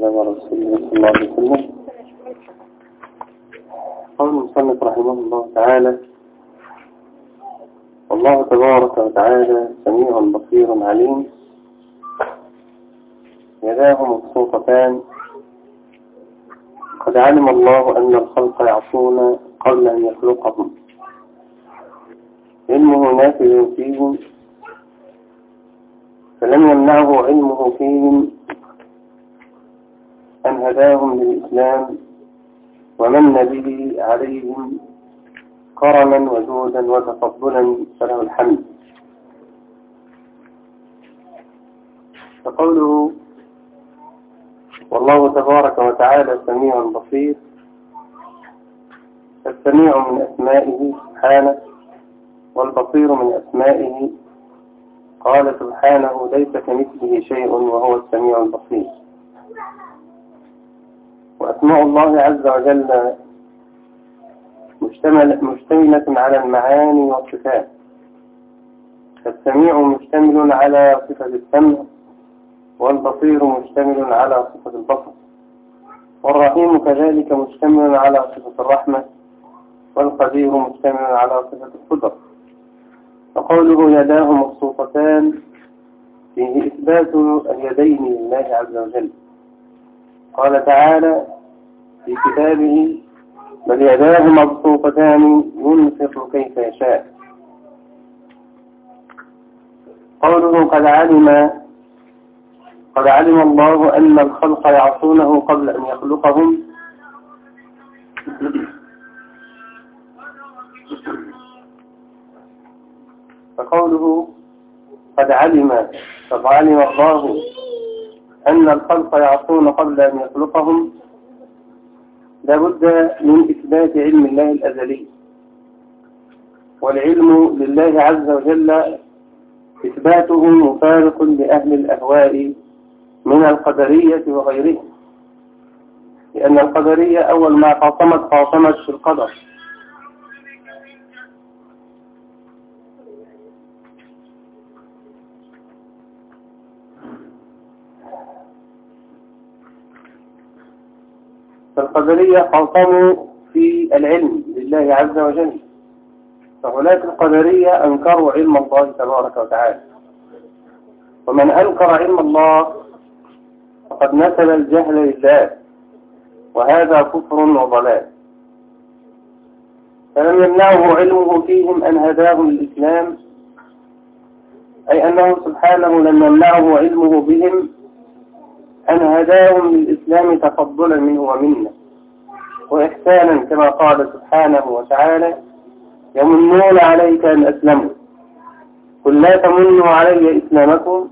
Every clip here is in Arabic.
على رسول الله الله عليه قال المصنف رحمه الله تعالى والله تبارك وتعالى سميع بصير عليم. يداه مبسوطتان. قد علم الله أن الخلق يعصون قبل أن يخلقهم. علمه نافذ فيهم. فلم يمنعه علمه فيهم أن هداهم للإسلام ومن به عليهم كرما وجودا وتفضلا فله الحمد. فقوله والله تبارك وتعالى سميع بصير السميع من أسمائه سبحانه والبصير من أسمائه قال سبحانه ليس كمثله شيء وهو السميع البصير. وأسماء الله عز وجل مشتمل مشتملة على المعاني والصفات. فالسميع مشتمل على صفة السمع والبصير مشتمل على صفة البصر. والرحيم كذلك مشتمل على صفة الرحمة والقدير مشتمل على صفة القدرة. فقوله يداه مبسوطتان فيه إثبات اليدين لله عز وجل. قال تعالى في كتابه بل يداه مبسوطتان ينفق كيف يشاء. قوله قد علم قد علم الله أن الخلق يعصونه قبل أن يخلقهم. فقوله قد علم قد علم الله أن الخلق يعصون قبل أن يخلقهم. لابد من إثبات علم الله الأزلي. والعلم لله عز وجل إثباته مفارق لأهل الأهواء من القدرية وغيرهم. لأن القدرية أول ما خاصمت خاصمت في القدر. فالقدرية خاصموا في العلم لله عز وجل. فهناك القدرية أنكروا علم الله تبارك وتعالى. ومن أنكر علم الله فقد نسب الجهل لله وهذا كفر وضلال. فلم يمنعه علمه فيهم أن هداهم للإسلام أي أنه سبحانه لم يمنعه علمه بهم أن هداهم للإسلام تفضلا منه ومنا وإحسانا كما قال سبحانه وتعالى يمنون عليك أن أسلموا. قل لا تمنوا علي إسلامكم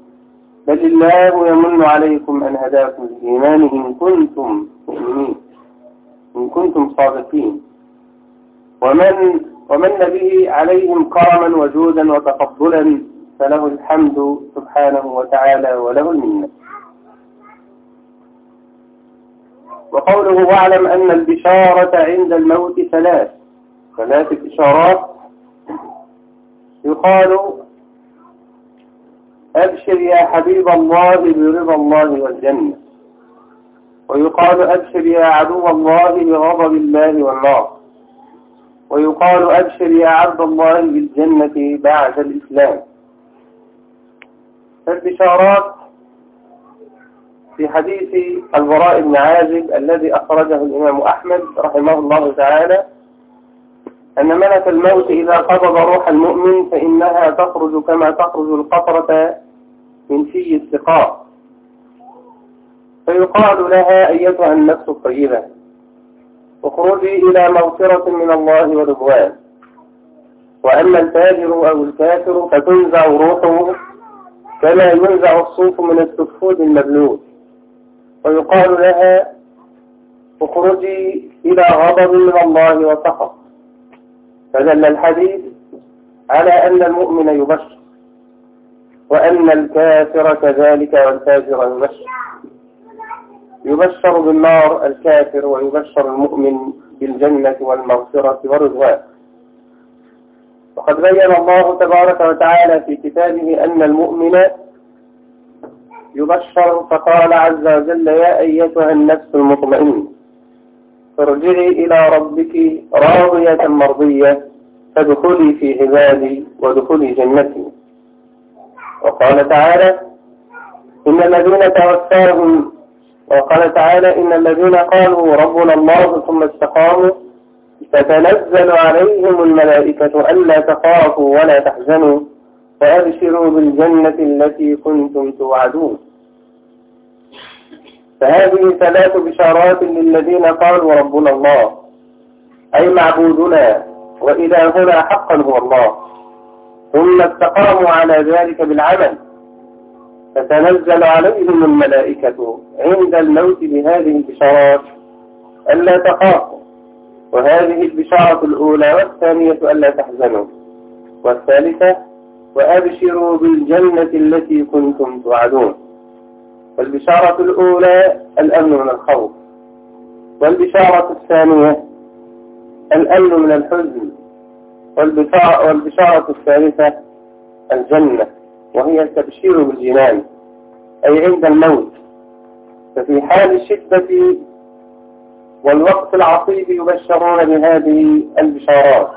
بل الله يمن عليكم أن هداكم للإيمان إن كنتم مؤمنين إن كنتم صادقين. ومن ومن به عليهم كرما وجودا وتفضلا فله الحمد سبحانه وتعالى وله المنة. وقوله واعلم أن البشارة عند الموت ثلاث. ثلاث إشارات يقال أبشر يا حبيب الله برضا الله والجنة. ويقال أبشر يا عدو الله بغضب الله والنار. ويقال أبشر يا عبد الله بالجنة بعد الإسلام. فالبشارات في حديث البراء بن عازب الذي أخرجه الإمام أحمد رحمه الله تعالى أن ملك الموت إذا قبض روح المؤمن فإنها تخرج كما تخرج القطرة من في السقاء. فيقال لها أيتها النفس الطيبة اخرجي إلى مغفرة من الله ورضوان. وأما الفاجر أو الكافر فتنزع روحه كما ينزع الصوف من السفود المبلول. ويقال لها اخرجي إلى غضب من الله وسخط. فدل الحديث على أن المؤمن يبشر وأن الكافر كذلك والفاجر يبشر. يبشر بالنار الكافر ويبشر المؤمن بالجنة والمغفرة والرضوان. وقد بين الله تبارك وتعالى في كتابه أن المؤمن يبشر فقال عز وجل يا أيتها النفس المطمئنة ارجعي إلى ربك راضية مرضية فادخلي في عبادي وادخلي جنتي. وقال تعالى إن الذين توفاهم وقال تعالى إن الذين قالوا ربنا الله ثم استقاموا تتنزل عليهم الملائكة ألا تخافوا ولا تحزنوا. وأبشروا بالجنة التي كنتم توعدون. فهذه ثلاث بشارات للذين قالوا ربنا الله أي معبودنا وإلهنا حقا هو الله. ثم استقاموا على ذلك بالعمل. فتنزل عليهم الملائكة عند الموت بهذه البشارات ألا تخافوا. وهذه البشارة الأولى والثانية ألا تحزنوا. والثالثة وأبشروا بالجنة التي كنتم توعدون. والبشارة الأولى الأمن من الخوف. والبشارة الثانية الأمن من الحزن. والبشارة الثالثة الجنة. وهي التبشير بالجنان. أي عند الموت. ففي حال الشدة والوقت العصيب يبشرون بهذه البشارات.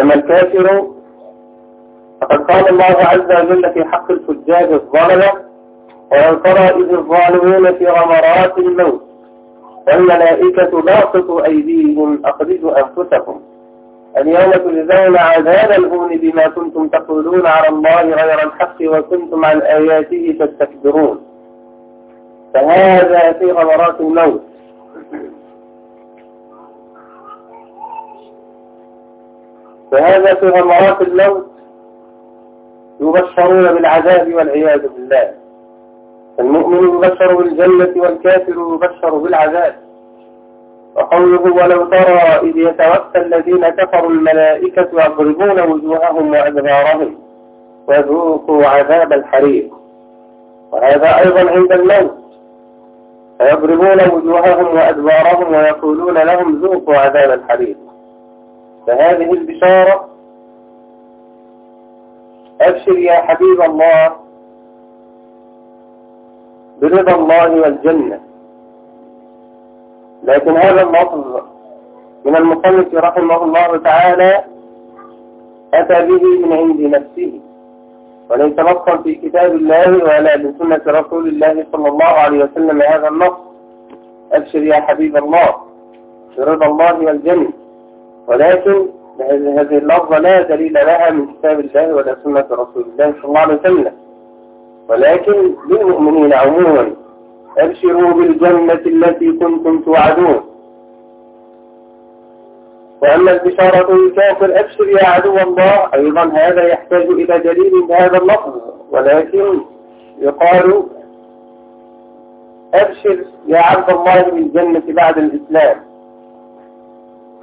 أما الكافر فقد قال الله عز وجل في حق الفجاج الظلمة ترى إذ الظالمون في غمرات الموت والملائكة باسطوا أيديهم أخرجوا أنفسكم اليوم تجزون عذاب الهون بما كنتم تقولون على الله غير الحق وكنتم عن آياته تستكبرون. فهذا في غمرات الموت. فهذا في غمرات الموت. يبشرون بالعذاب والعياذ بالله. المؤمن يبشر بالجنة والكافر يبشر بالعذاب. وقوله ولو ترى إذ يتوفى الذين كفروا الملائكة يضربون وجوههم وأدبارهم وذوقوا عذاب الحريق. وهذا أيضا عند الموت. فيضربون وجوههم وأدبارهم ويقولون لهم ذوقوا عذاب الحريق. فهذه البشارة أبشر يا حبيب الله برضا الله والجنة. لكن هذا اللفظ من المصنف رحمه الله تعالى أتى به من عند نفسه وليس نصا في كتاب الله ولا من سنة رسول الله صلى الله عليه وسلم هذا النص أبشر يا حبيب الله برضا الله والجنة. ولكن هذه اللفظة لا دليل لها من كتاب الله ولا سنة رسول الله صلى الله عليه وسلم. ولكن للمؤمنين عموما أبشروا بالجنة التي كنتم توعدون. وأما البشارة الكافر أبشر يا عدو الله. أيضا هذا يحتاج إلى دليل بهذا اللفظ. ولكن يقال أبشر يا عبد الله بالجنة بعد الإسلام.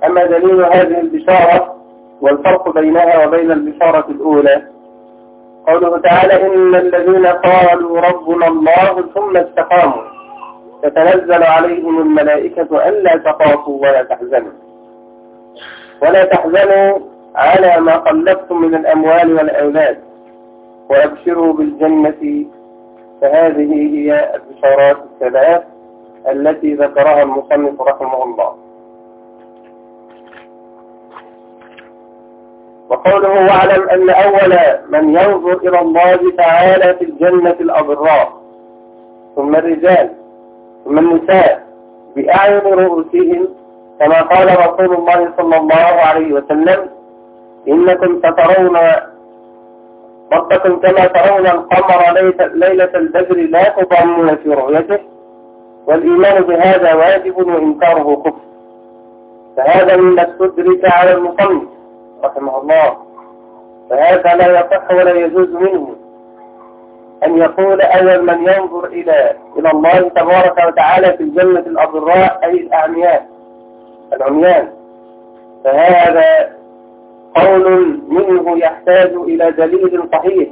أما دليل هذه البشارة والفرق بينها وبين البشارة الأولى قوله تعالى إن الذين قالوا ربنا الله ثم استقاموا تتنزل عليهم الملائكة ألا تخافوا ولا تحزنوا. ولا تحزنوا على ما قلبتم من الأموال والأولاد وأبشروا بالجنة. فهذه هي البشارات الثلاث التي ذكرها المصنف رحمه الله. وقوله واعلم أن أول من ينظر إلى الله تعالى في الجنة الأضراء ثم الرجال ثم النساء بأعين رؤوسهم كما قال رسول الله صلى الله عليه وسلم إنكم سترون ربكم كما ترون القمر ليلة البدر لا تضامون في رؤيته والإيمان بهذا واجب وإنكاره كفر. فهذا مما استدرك على المصنف رحمه الله. فهذا لا يصح ولا يجوز منه أن يقول أول من ينظر إلى إلى الله تبارك وتعالى في الجنة الأضراء أي الأعمياء العميان. فهذا قول منه يحتاج إلى دليل صحيح.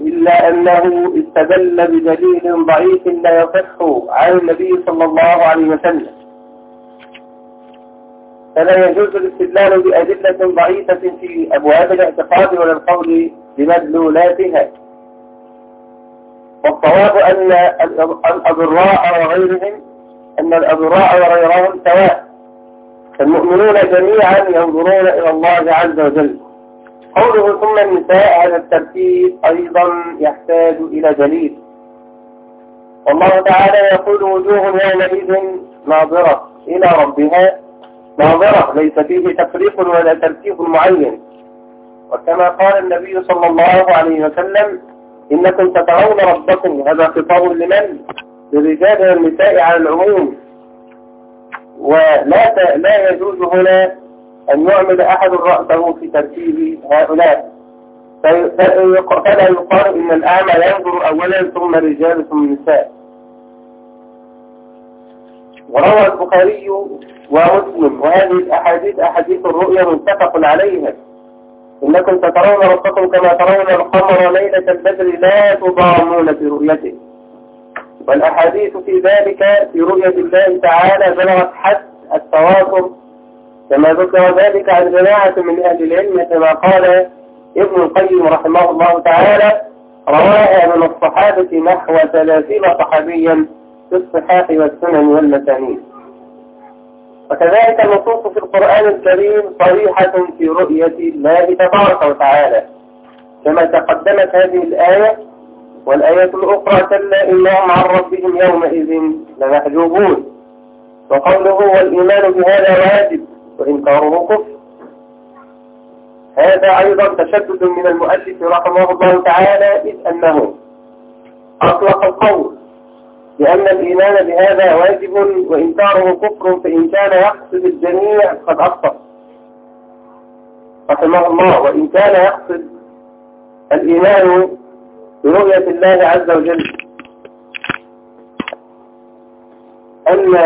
إلا أنه استدل بدليل ضعيف لا يصح عن النبي صلى الله عليه وسلم. فلا يجوز الاستدلال بأدلة ضعيفة في أبواب الاعتقاد ولا القول بمدلولاتها. والصواب أن الأضراء وغيرهم أن الأضراء وغيرهم سواء. فالمؤمنون جميعا ينظرون إلى الله عز وجل. قوله ثم النساء هذا الترتيب أيضا يحتاج إلى دليل. والله تعالى يقول وجوه يومئذ ناظرة إلى ربها. ناظرة ليس فيه تفريق ولا ترتيب معين. وكما قال النبي صلى الله عليه وسلم إنكم تترون ربكم هذا خطاب لمن؟ للرجال والنساء على العموم. ولا لا يجوز هنا أن يعمل أحد رأسه في ترتيب هؤلاء. فلا يقال إن الأعمى ينظر أولا ثم الرجال ثم النساء وروى البخاري ومسلم. وهذه الأحاديث أحاديث الرؤيا متفق عليها. إنكم سترون ربكم كما ترون القمر ليلة البدر لا تضامون في رؤيته. والأحاديث في ذلك في رؤية الله تعالى بلغت حد التواصل كما ذكر ذلك عن جماعة من أهل العلم كما قال ابن القيم رحمه الله تعالى رواها من الصحابة نحو ثلاثين صحابيا في الصحاح والسنن والمسانيد وكذلك النصوص في القرآن الكريم صريحة في رؤية الله تبارك وتعالى كما تقدمت هذه الآية والآية الأخرى كلا إنهم عن ربهم يومئذ لمحجوبون. وقوله والإيمان بهذا واجب وإنكاره كفر. هذا أيضا تشدد من المؤلف رحمه الله تعالى إذ أنه أطلق القول لأن الإيمان بهذا واجب وإنكاره كفر فإن كان يقصد الجميع قد أخطأ رحمه الله. وإن كان يقصد الإيمان برؤية الله عز وجل. أن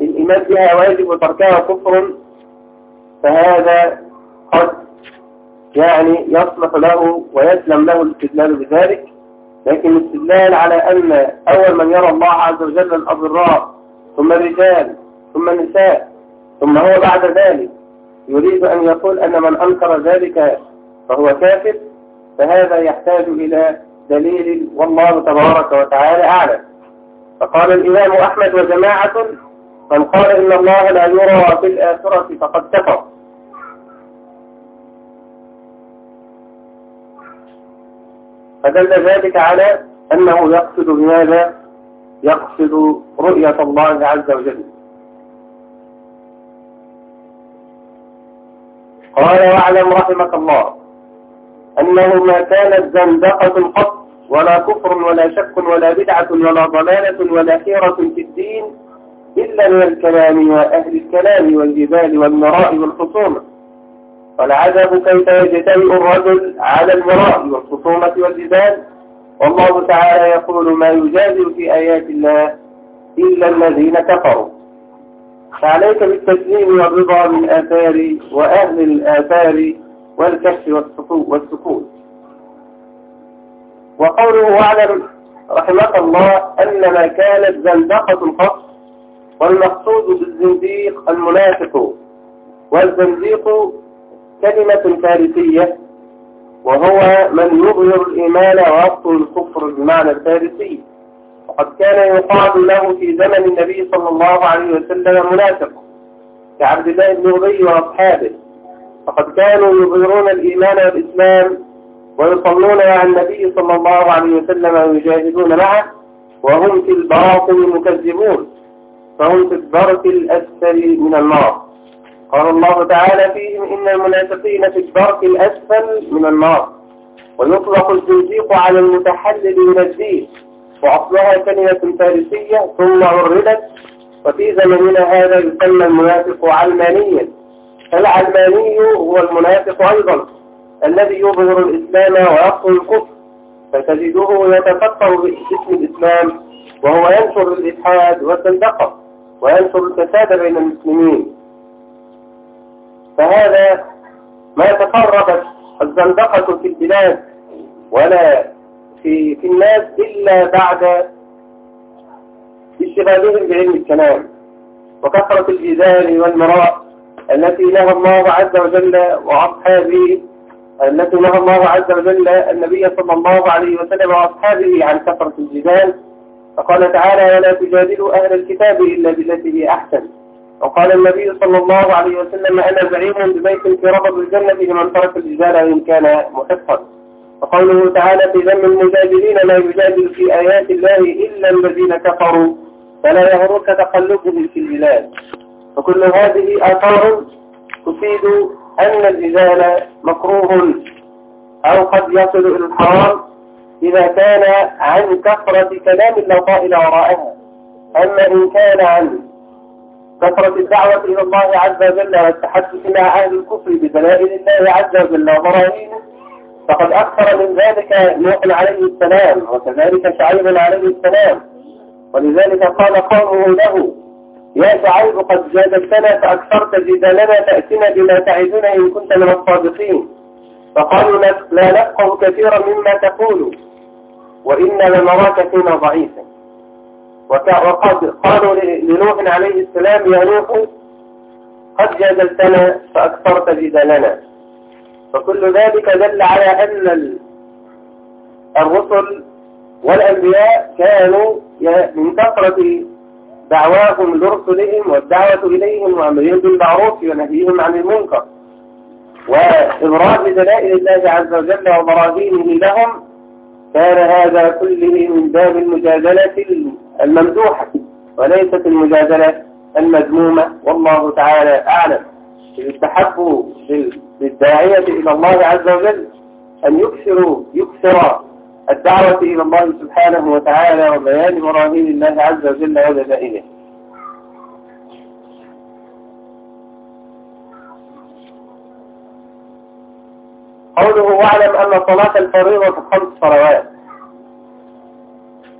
الإيمان بها واجب وتركها كفر فهذا قد يعني يصلح له ويسلم له الاستدلال بذلك. لكن الاستدلال على أن أول من يرى الله عز وجل الأضراء ثم الرجال ثم النساء ثم هو بعد ذلك يريد أن يقول أن من أنكر ذلك فهو كافر فهذا يحتاج إلى دليل والله تبارك وتعالى أعلم. فقال الإمام أحمد وجماعة من قال إن الله لا يرى في الآخرة فقد كفر. فدل ذلك على أنه يقصد بماذا؟ يقصد رؤية الله عز وجل. قال واعلم رحمك الله أنه ما كانت زندقة قط ولا كفر ولا شك ولا بدعة ولا ضلالة ولا خيرة في الدين إلا من الكلام وأهل الكلام والجبال والمراء والخصومة والعجب كيف يجتمع الرجل على المراء والخصومة والجدال. والله تعالى يقول ما يجادل في آيات الله إلا الذين كفروا. فعليك بالتسليم والرضا من آثار وأهل الآثار والكشف والسكوت. وقوله واعلم رحمك الله أن ما كانت زندقة القصر والمقصود بالزنديق المنافق. والزنديق كلمة فارسية وهو من يظهر الإيمان ويبطل الكفر بالمعنى الفارسي. وقد كان يقال له في زمن النبي صلى الله عليه وسلم منافق كعبد الله بن أبي وأصحابه. فقد كانوا يظهرون الإيمان والإسلام ويصلون مع النبي صلى الله عليه وسلم ويجاهدون معه وهم في الباطل مكذبون. فهم في الدرك الأسفل من النار. قال الله تعالى فيهم إن المنافقين في الدرك الأسفل من النار ويطلق الزنديق على المتحلل من الدين وأصلها كلمة فارسية ثم عرضت وفي زمننا هذا يسمى المنافق علمانيا. العلماني هو المنافق أيضا الذي يظهر الإسلام ويقتل الكفر فتجده يتفكر باسم الإسلام وهو ينشر الإلحاد والزندقة وينشر الفساد بين المسلمين. فهذا ما تقربت الزندقة في البلاد ولا في, في الناس إلا بعد اشتغالهم بعلم الكلام وكثرة الجدال والمراء التي نهى الله عز وجل وأصحابه التي نهى الله عز وجل النبي صلى الله عليه وسلم وأصحابه عن كثرة الجدال فقال تعالى ولا تجادلوا أهل الكتاب إلا بالتي هي أحسن وقال النبي صلى الله عليه وسلم أنا زعيم ببيت في ربض الجنة لمن ترك الجدال إن كان محقا. وقوله تعالى في ذم المجادلين لا يجادل في آيات الله إلا الذين كفروا فلا يغرك تقلبهم في البلاد. فكل هذه آثار تفيد أن الجدال مكروه أو قد يصل إلى الحرام إذا كان عن كثرة كلام لا طائل وراءها. أما إن كان عن كثرة الدعوة إلى الله عز وجل والتحدث مع أهل الكفر بدلائل الله عز وجل وبراهينه فقد أكثر من ذلك نوح عليه السلام وكذلك شعيب عليه السلام. ولذلك قال قومه له يا شعيب قد جادلتنا فأكثرت جدالنا تأتنا بما تعدنا إن كنت من الصادقين. فقالوا لا نفقه كثيرا مما تقول وإنا لنراك فينا ضعيفا. وقد قالوا لنوح عليه السلام يا نوح قد جادلتنا فأكثرت جدالنا. فكل ذلك دل على أن الرسل والأنبياء كانوا من كثرة دعواهم لرسلهم والدعوة إليهم وأمرهم بالمعروف ونهيهم عن المنكر. وإبراز دلائل الله عز وجل وبراهينه لهم كان هذا كله من باب المجادلة الممدوحة وليست المجادلة المذمومة. والله تعالى أعلم. يستحب للداعية إلى الله عز وجل أن يكثروا يكثر الدعوة إلى الله سبحانه وتعالى وبيان براهين الله عز وجل ودلائله قوله واعلم أن صلاة الفريضة خمس صلوات.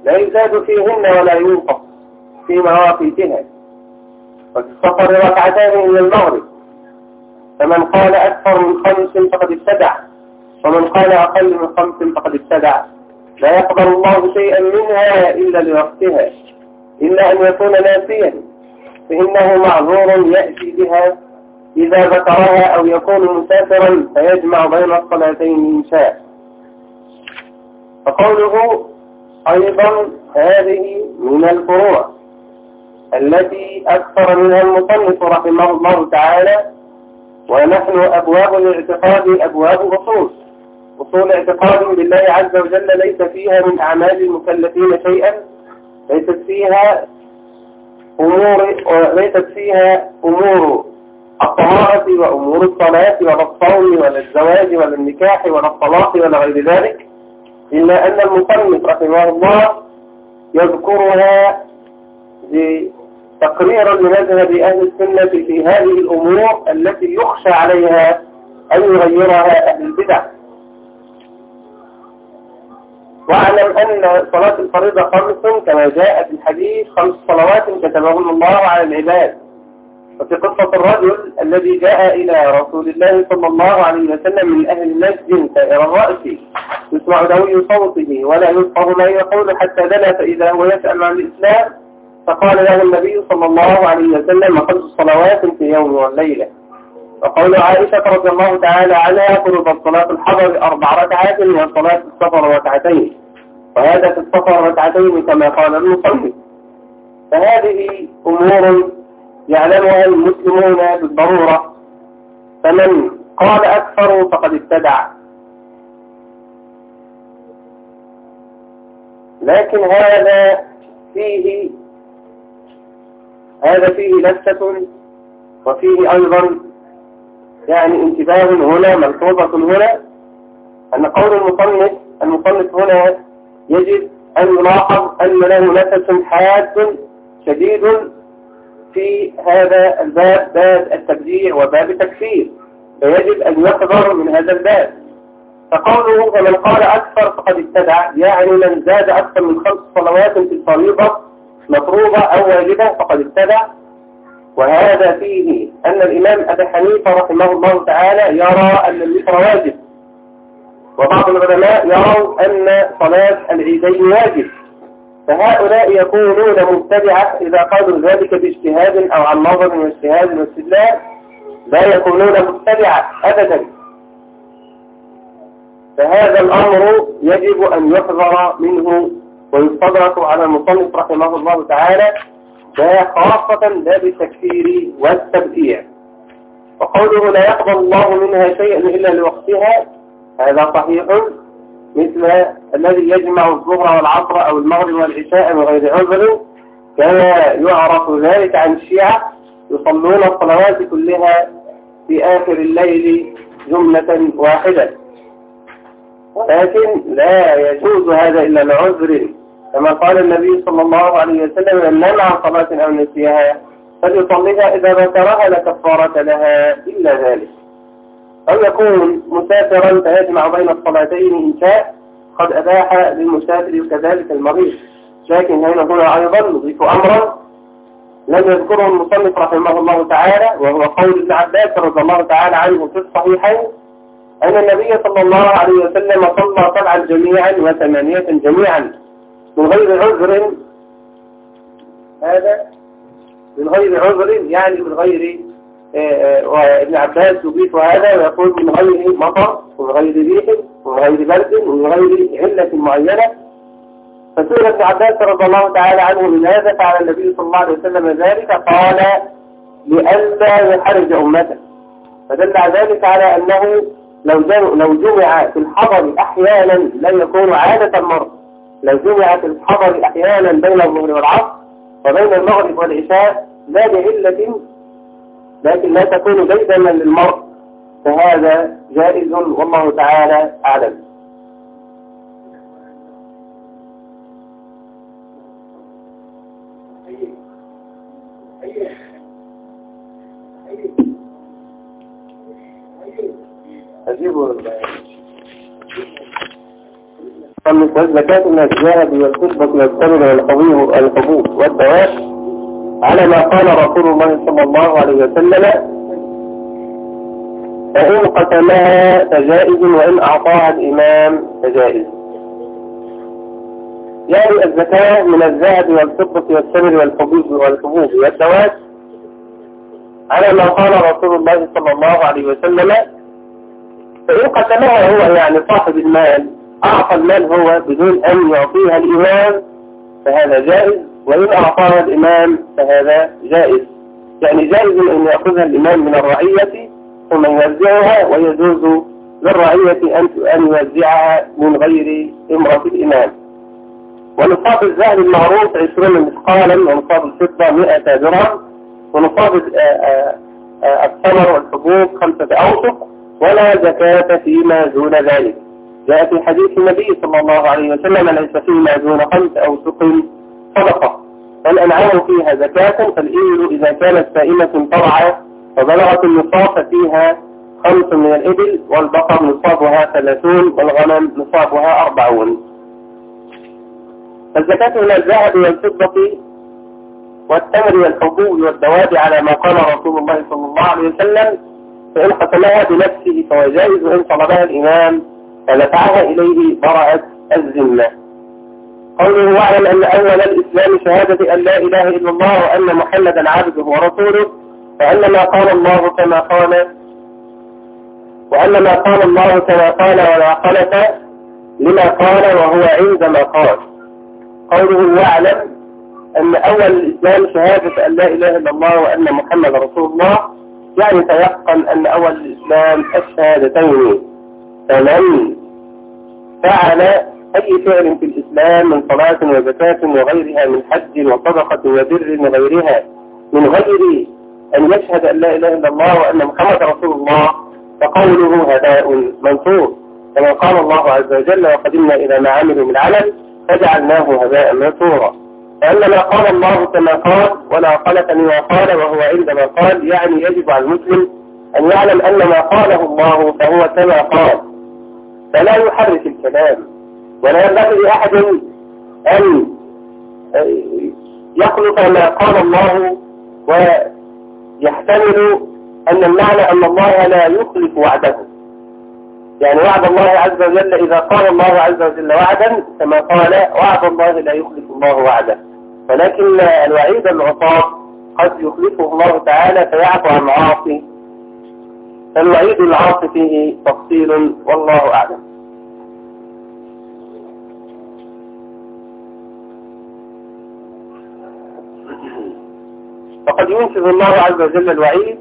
لا يزاد فيهن ولا ينقص في مواقيتها. وفي السفر ركعتان من المغرب. فمن قال أكثر من خمس فقد ابتدع. ومن قال أقل من خمس فقد ابتدع. لا يقبل الله شيئا منها إلا لوقتها. إلا أن يكون ناسيا. فإنه معذور يأتي بها إذا ذكرها أو يكون مسافرا فيجمع بين الصلاتين إن شاء. فقوله أيضا هذه من الفروع التي أكثر منها المصنف رحمه الله تعالى ونحن أبواب الاعتقاد أبواب أصول. أصول اعتقاد بالله عز وجل ليس فيها من أعمال المكلفين شيئا ليست فيها أمور ليست فيها أمور الطهارة وأمور الصلاة ولا الصوم ولا الزواج ولا النكاح ولا الطلاق ولا غير ذلك. إلا أن المصنف رحمه الله يذكرها تقريرا لمذهب أهل السنة في هذه الأمور التي يخشى عليها أن يغيرها أهل البدع. واعلم أن صلاة الفريضة خمس كما جاء في الحديث خمس صلوات كتبهن الله على العباد. وفي قصة الرجل الذي جاء إلى رسول الله صلى الله عليه وسلم من أهل المسجد سائر الرأس. يسمع دوي صوته ولا يفقه ما يقول حتى دنا فإذا هو يسأل عن الإسلام فقال له النبي صلى الله عليه وسلم خمس صلوات في يوم والليلة وقول عائشة رضي الله تعالى عنها فرض الصلاة الحضر أربع ركعات وصلاة السفر ركعتين وهذا في السفر ركعتين كما قال المصلي. فهذه أمور يعلمها المسلمون بالضرورة فمن قال أكثر فقد ابتدع. لكن هذا فيه هذا فيه لفة وفيه أيضا يعني انتباه هنا ملحوظة هنا أن قول المصنف المصنف هنا يجب أن يلاحظ أن له نفس حاد شديد في هذا الباب باب التبديع وباب التكفير. فيجب أن يحذر من هذا الباب. فقوله فمن قال أكثر فقد ابتدع يعني من زاد أكثر من خمس صلوات في الفريضة مفروضة أو واجبة فقد ابتدع وهذا فيه أن الإمام أبي حنيفة رحمه الله تعالى يرى أن الوتر واجب. وبعض العلماء يروا أن صلاة العيدين واجب. فهؤلاء يكونون مبتدعة إذا قالوا ذلك باجتهاد أو عن نظر واجتهاد واستدلال لا يكونون مبتدعة أبدا. فهذا الأمر يجب أن يحذر منه ويستدرك على المصنف رحمه الله تعالى خاصة لا بالتكفير والتبديع. وقوله لا يقبل الله منها شيئا إلا لوقتها هذا صحيح. مثل الذي يجمع الظهر والعصر أو المغرب والعشاء من غير عذر كما يعرف ذلك عن الشيعة يصلون الصلوات كلها في آخر الليل جملة واحدة. لكن لا يجوز هذا إلا لعذر كما قال النبي صلى الله عليه وسلم من نام عن صلاة أو نسيها فليصليها إذا ذكرها لا كفارة لها إلا ذلك. أو يكون مسافرا فيجمع بين الصلاتين إن شاء قد أباح للمسافر وكذلك المريض لكن هنا هنا أيضا نضيف أمرا لم يذكره المصنف رحمه الله تعالى وهو قول ابن عباس رضي الله تعالى عنه في الصحيحين أن النبي صلى الله عليه وسلم صلى سبعا جميعا وثمانية جميعا من غير عذر هذا من غير عذر يعني من غير وابن عباس يضيف هذا ويقول من غير مطر ومن غير ريح ومن غير برد ومن غير علة معينة. فسئل ابن عباس رضي الله تعالى عنه من هذا فعل النبي صلى الله عليه وسلم ذلك؟ قال لئلا يحرج أمته. فدل ذلك على أنه لو لو جمع في الحضر أحيانا لا يكون عادة مرة لو جمع في الحضر أحيانا بين الظهر والعصر وبين المغرب والعشاء لا لعلة لكن لا تكون ديدما للمرء فهذا جائز والله تعالى أعلم. أجيبه زكاة من الذهب والفضة والثمن والحبوب والدواب على ما قال رسول الله صلى الله عليه وسلم فإن قتلها فجائز وإن أعطاها الإمام فجائز. يعني الزكاة من الذهب والفضة والثمن والحبوب والحبوب والدواب على ما قال رسول الله صلى الله عليه وسلم فإن قتلها هو يعني صاحب المال أعطى المال هو بدون أن يعطيها الإمام فهذا جائز. وإن أعطاها الإمام فهذا جائز. يعني جائز أن يأخذها الإمام من الرعية ثم يوزعها ويجوز للرعية أن يوزعها من غير امرأة الإمام. ونصاب الذهب المعروف عشرون مثقالا ونصاب الفضة مئة درهم ونصاب الثمر والحبوب خمسة أوسق ولا زكاة فيما دون ذلك. جاء في حديث النبي صلى الله عليه وسلم ليس فيما دون خمس أو سقل صدقة. فالأنعام فيها زكاة فالإبل إذا كانت سائمة طرعا فبلغت النصاب فيها خمس من الإبل والبقر نصابها ثلاثون والغنم نصابها أربعون. فالزكاة من الذهب والفضة والتمر والحبوب والدواب على ما قال رسول الله صلى الله عليه وسلم فإن قتلها بنفسه فهو جائز وإن طلبها الإمام فدفعها إليه برأت الذمة. قوله واعلم أن أول الإسلام شهادة أن لا إله إلا الله وأن محمدا عبده ورسوله وأن ما قال الله كما قال وأن ما قال الله كما قال ولا خلف لما قال وهو عندما قال. قوله واعلم أن أول الإسلام شهادة أن لا إله إلا الله وأن محمد رسول الله يعني تيقن أن أول الإسلام الشهادتين. فمن فعل أي فعل في الإسلام من صلاة وزكاة وغيرها من حج وصدقة وبر وغيرها من غير أن يشهد أن لا إله إلا الله وأن محمد رسول الله فقوله هداء منصور كما قال الله عز وجل وقدمنا إلى ما عملوا من عمل فجعلناه هباء منثورا. فأن ما قال الله كما قال ولا خلف لما قال وهو عندما قال يعني يجب على المسلم أن يعلم أن ما قاله الله فهو كما قال. فلا يحرك الكلام. ولا ينبغي لأحد أن يخلق ما قال الله ويحتمل أن المعنى أن الله لا يخلف وعده. يعني وعد الله عز وجل إذا قال الله عز وجل وعدا كما قال وعد الله لا يخلف الله وعده. ولكن الوعيد العصاب قد يخلفه الله تعالى فيعفو عن العاصي فالوعيد العاصي فيه تفصيل والله أعلم. فقد ينفذ الله عز وجل الوعيد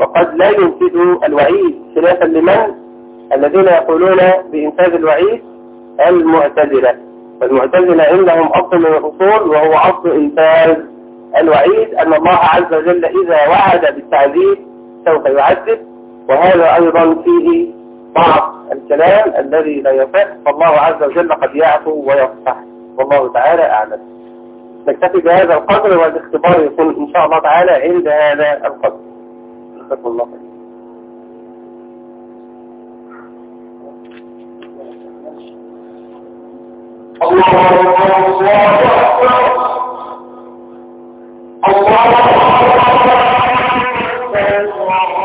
وقد لا ينفذ الوعيد خلافا لمن؟ الذين يقولون بإنفاذ الوعيد المعتزلة. فالمعتزلة عندهم أصل من الأصول وهو أصل إنفاذ الوعيد أن الله عز وجل إذا وعد بالتعذيب سوف يعذب وهذا أيضا فيه بعض الكلام الذي لا يصح. فالله عز وجل قد يعفو ويصفح والله تعالى أعلم. نكتفي بهذا القدر والاختبار يكون إن شاء الله تعالى عند هذا القدر. جزاكم الله الله الله الله أكبر. الله أكبر.